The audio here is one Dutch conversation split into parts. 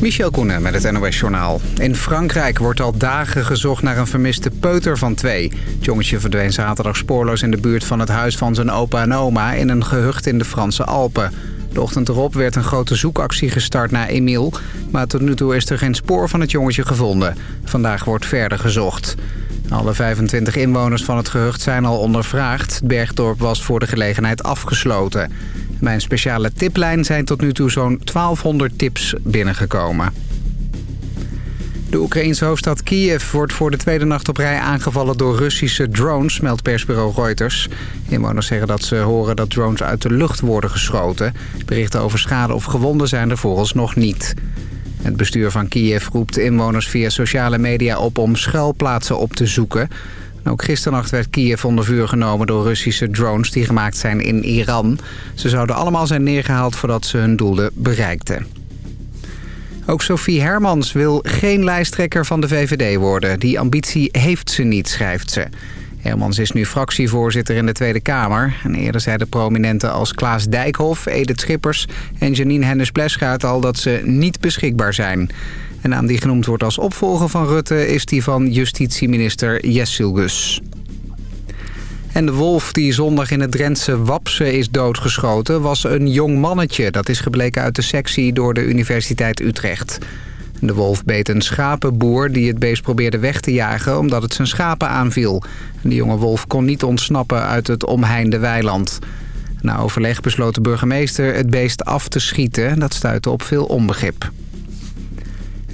Michel Koenen met het NOS-journaal. In Frankrijk wordt al dagen gezocht naar een vermiste peuter van twee. Het jongetje verdween zaterdag spoorloos in de buurt van het huis van zijn opa en oma... in een gehucht in de Franse Alpen. De ochtend erop werd een grote zoekactie gestart naar Emile... maar tot nu toe is er geen spoor van het jongetje gevonden. Vandaag wordt verder gezocht. Alle 25 inwoners van het gehucht zijn al ondervraagd. Het bergdorp was voor de gelegenheid afgesloten. Bij een speciale tiplijn zijn tot nu toe zo'n 1200 tips binnengekomen. De Oekraïense hoofdstad Kiev wordt voor de tweede nacht op rij aangevallen door Russische drones, meldt persbureau Reuters. Inwoners zeggen dat ze horen dat drones uit de lucht worden geschoten. Berichten over schade of gewonden zijn er vooralsnog niet. Het bestuur van Kiev roept inwoners via sociale media op om schuilplaatsen op te zoeken. Ook gisternacht werd Kiev onder vuur genomen door Russische drones die gemaakt zijn in Iran. Ze zouden allemaal zijn neergehaald voordat ze hun doelen bereikten. Ook Sophie Hermans wil geen lijsttrekker van de VVD worden. Die ambitie heeft ze niet, schrijft ze. Hermans is nu fractievoorzitter in de Tweede Kamer. En eerder zeiden prominenten als Klaas Dijkhoff, Edith Schippers en Janine Hennis-Pleschuit al dat ze niet beschikbaar zijn. Een naam die genoemd wordt als opvolger van Rutte is die van justitieminister Jessilgus. En de wolf die zondag in het Drentse Wapse is doodgeschoten... was een jong mannetje. Dat is gebleken uit de sectie door de Universiteit Utrecht. De wolf beet een schapenboer die het beest probeerde weg te jagen... omdat het zijn schapen aanviel. De jonge wolf kon niet ontsnappen uit het omheinde weiland. Na overleg besloot de burgemeester het beest af te schieten. Dat stuitte op veel onbegrip.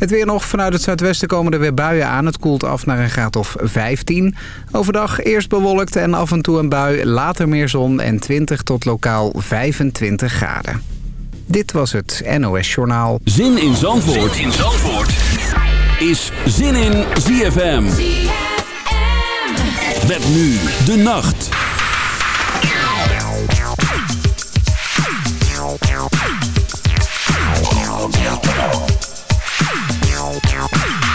Het weer nog. Vanuit het zuidwesten komen er weer buien aan. Het koelt af naar een graad of 15. Overdag eerst bewolkt en af en toe een bui. Later meer zon en 20 tot lokaal 25 graden. Dit was het NOS Journaal. Zin in Zandvoort, zin in Zandvoort. is Zin in ZFM. ZFM. Met nu de nacht. Ow!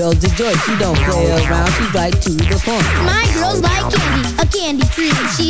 She don't play around, she's right to the point. My girl's like candy, a candy tree. She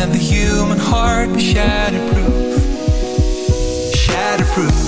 and the human heart be shatterproof. Shatterproof.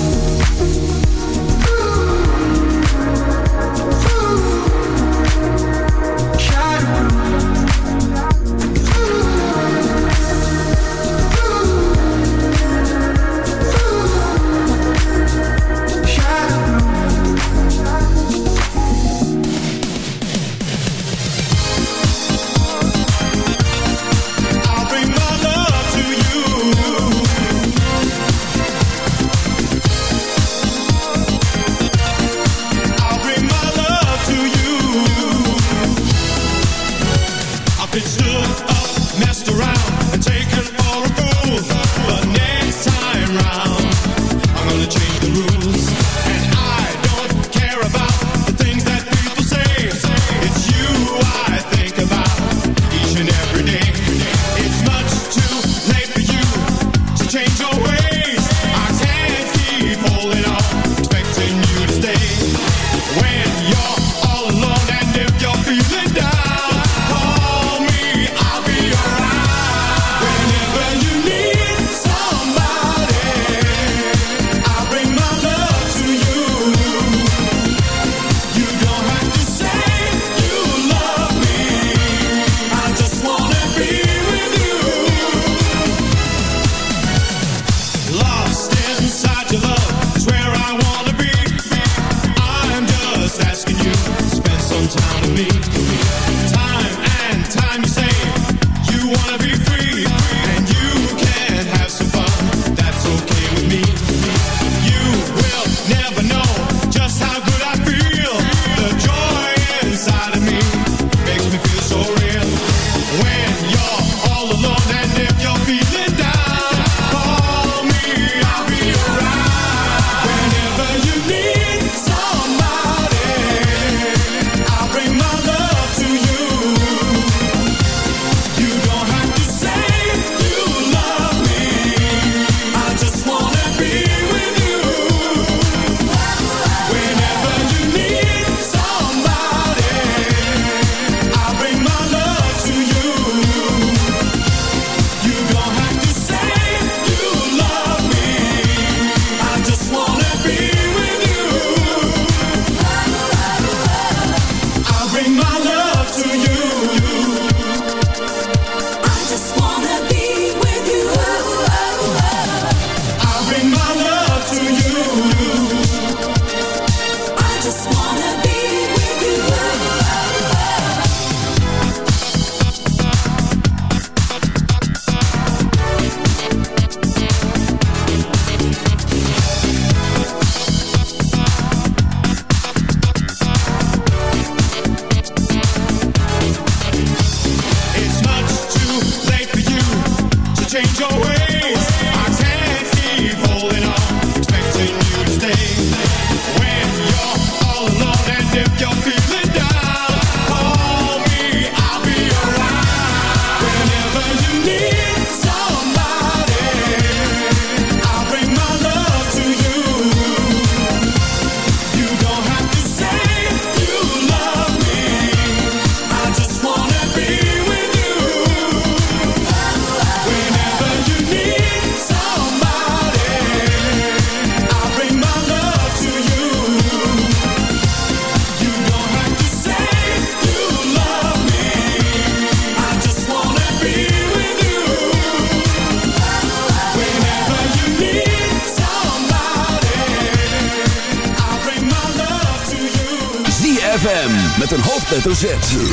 hoofdletter Z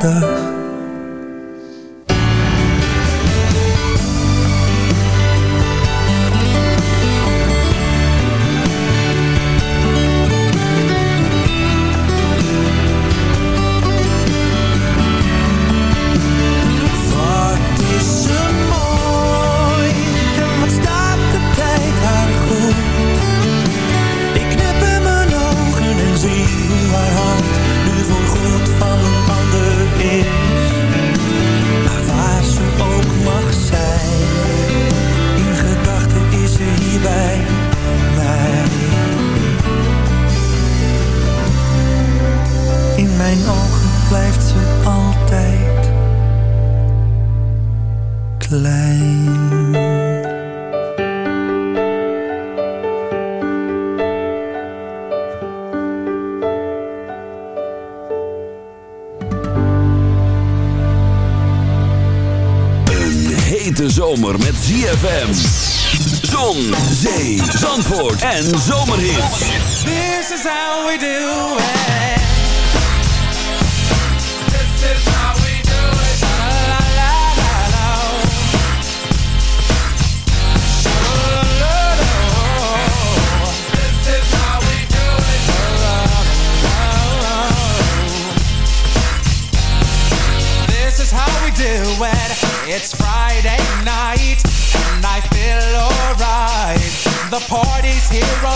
的。ZFM. Zon, zee, zandvoort en zomerhits. This is how we do it.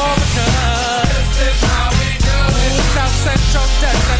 This is how we do it. South Central destiny.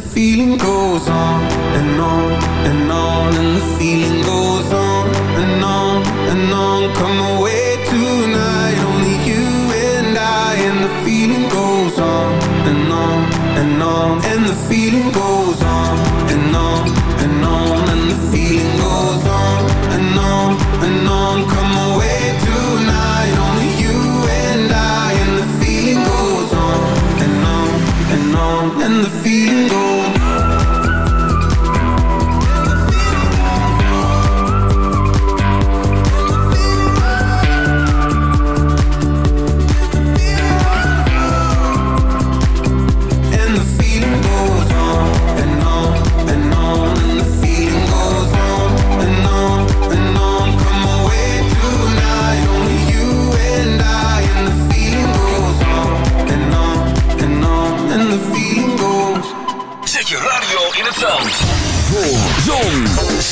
the feeling goes on and on and on and the feeling goes on.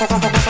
Thank you.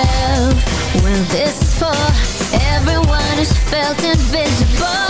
yourself. Well, this is for everyone who's felt invisible,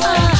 Mama.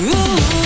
Ooh.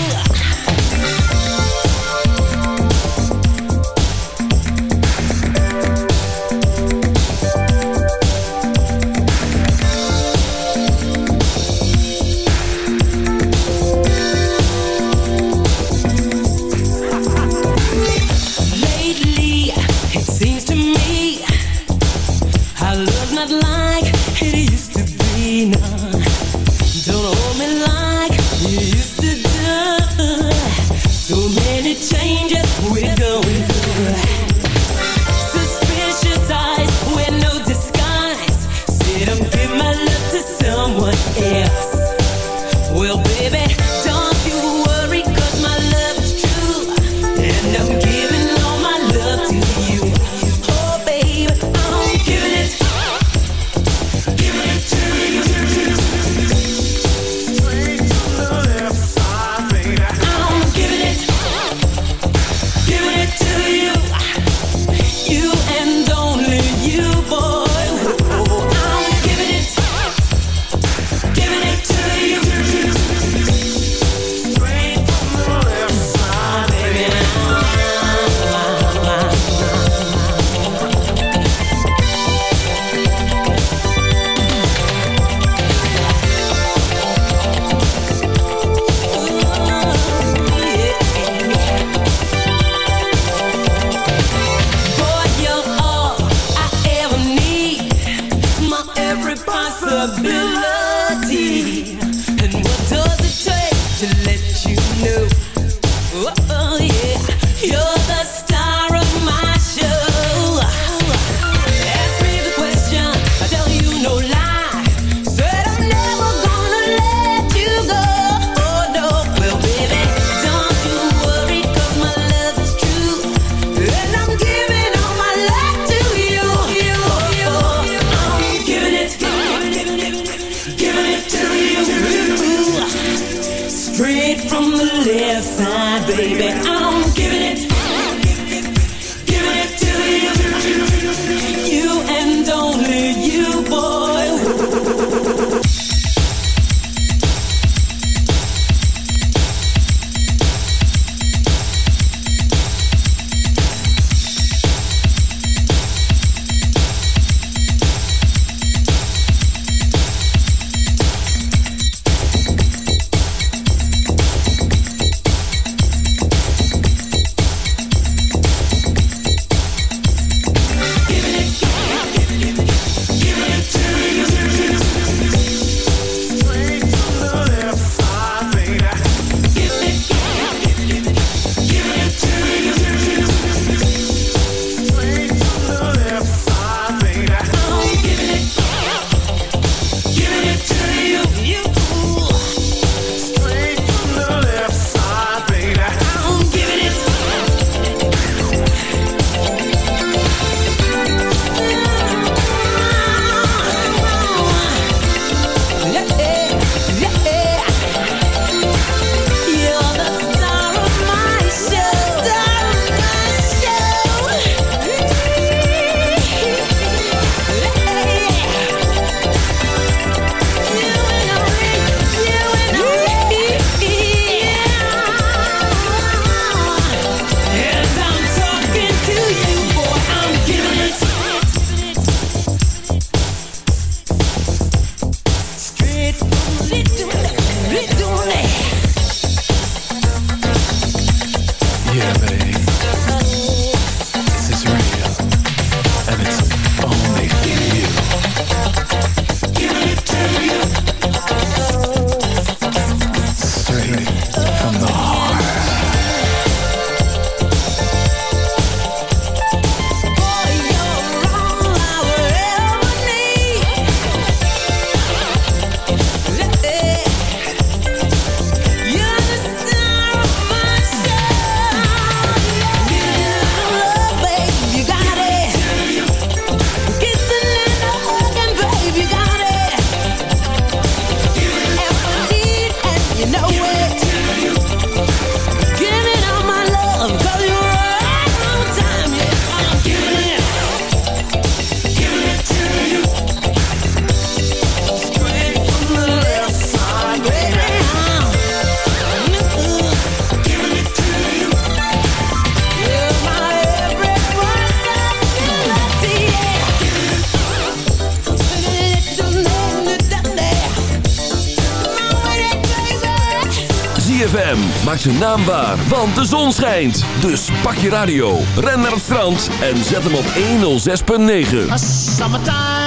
Zijn naam waar, want de zon schijnt. Dus pak je radio, ren naar het strand en zet hem op 106.9.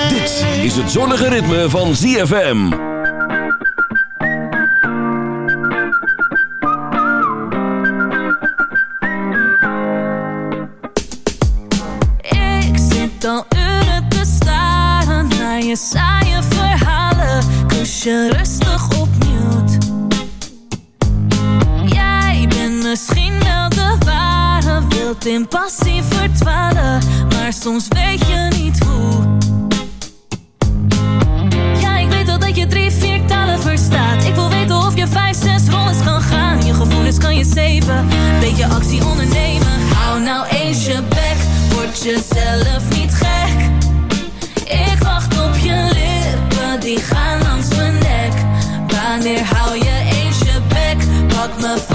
Dit is het zonnige ritme van ZFM. Ik zit al uren te staren naar je saaie verhalen. Kus je rustig op misschien wel de ware, wilt in passie verdwalen. Maar soms weet je niet hoe. Ja, ik weet al dat je drie, vier talen verstaat. Ik wil weten of je vijf, zes rondes kan gaan. Je gevoelens kan je zeven, beetje actie ondernemen. Hou nou eens je bek, word jezelf niet gek. Ik wacht op je lippen, die gaan langs mijn nek. Wanneer hou je eens je bek, pak me vast,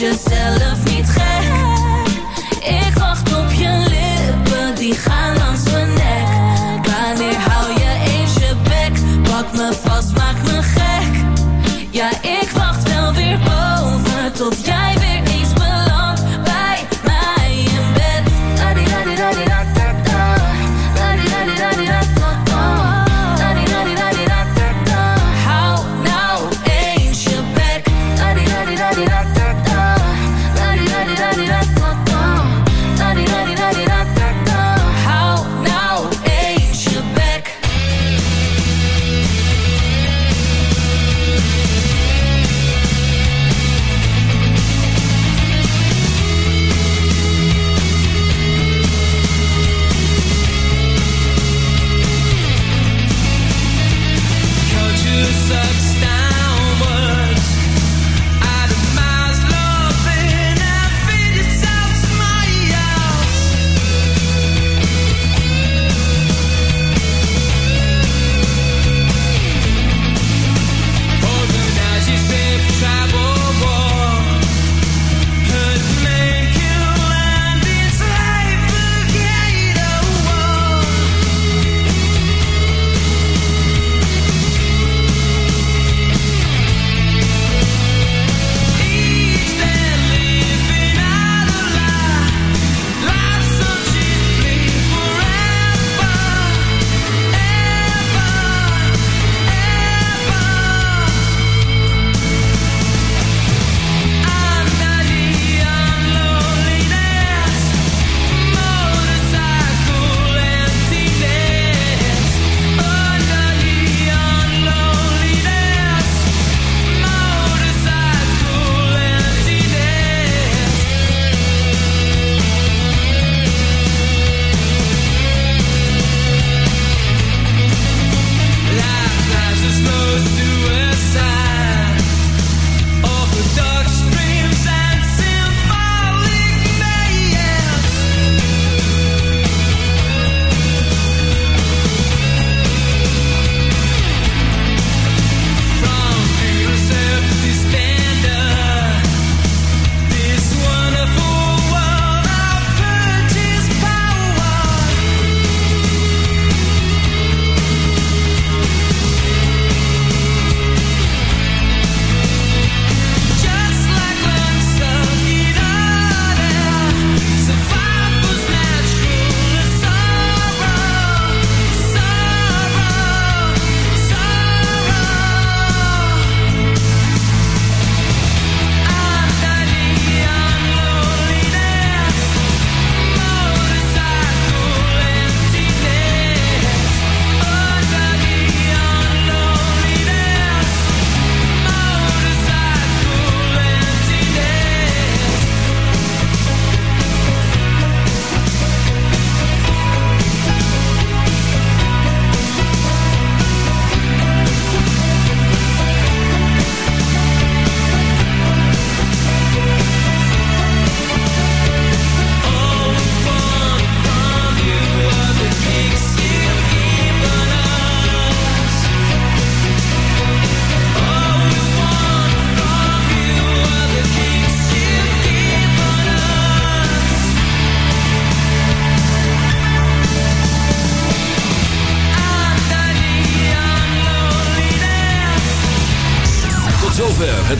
jezelf niet gek. Ik wacht op je lippen, die gaan